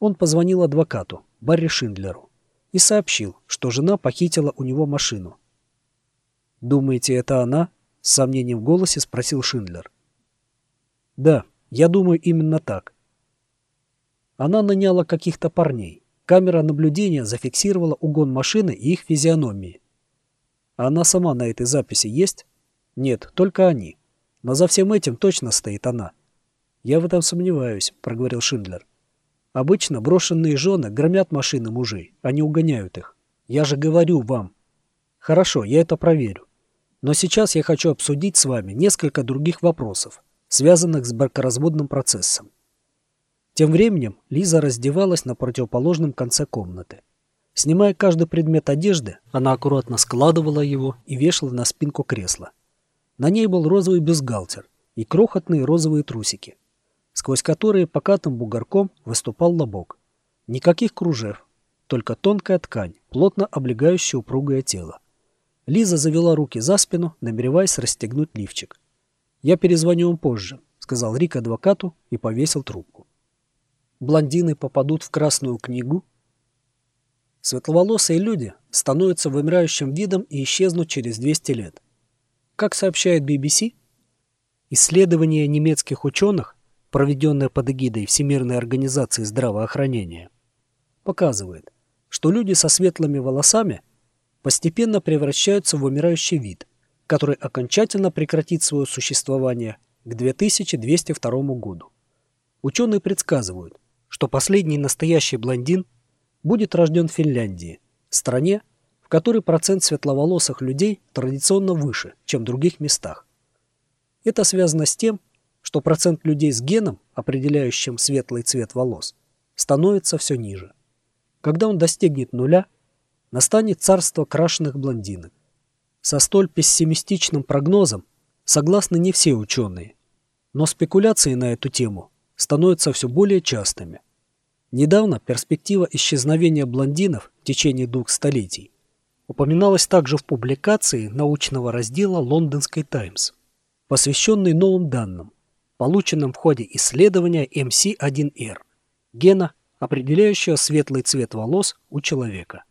Он позвонил адвокату, Барри Шиндлеру, и сообщил, что жена похитила у него машину. «Думаете, это она?» — с сомнением в голосе спросил Шиндлер. «Да, я думаю именно так. Она наняла каких-то парней. Камера наблюдения зафиксировала угон машины и их физиономии. Она сама на этой записи есть? Нет, только они. Но за всем этим точно стоит она. Я в этом сомневаюсь, проговорил Шиндлер. Обычно брошенные жены громят машины мужей, они угоняют их. Я же говорю вам. Хорошо, я это проверю. Но сейчас я хочу обсудить с вами несколько других вопросов, связанных с бракоразводным процессом. Тем временем Лиза раздевалась на противоположном конце комнаты. Снимая каждый предмет одежды, она аккуратно складывала его и вешала на спинку кресла. На ней был розовый бюстгальтер и крохотные розовые трусики, сквозь которые покатым бугорком выступал лобок. Никаких кружев, только тонкая ткань, плотно облегающая упругое тело. Лиза завела руки за спину, намереваясь расстегнуть лифчик. «Я перезвоню вам позже», — сказал Рик адвокату и повесил трубку блондины попадут в Красную книгу? Светловолосые люди становятся вымирающим видом и исчезнут через 200 лет. Как сообщает BBC, исследование немецких ученых, проведенное под эгидой Всемирной организации здравоохранения, показывает, что люди со светлыми волосами постепенно превращаются в умирающий вид, который окончательно прекратит свое существование к 2202 году. Ученые предсказывают, что последний настоящий блондин будет рожден в Финляндии, стране, в которой процент светловолосых людей традиционно выше, чем в других местах. Это связано с тем, что процент людей с геном, определяющим светлый цвет волос, становится все ниже. Когда он достигнет нуля, настанет царство крашеных блондинок. Со столь пессимистичным прогнозом согласны не все ученые, но спекуляции на эту тему становятся все более частыми. Недавно перспектива исчезновения блондинов в течение двух столетий упоминалась также в публикации научного раздела Лондонской Таймс, посвященной новым данным, полученным в ходе исследования MC1R, гена, определяющего светлый цвет волос у человека.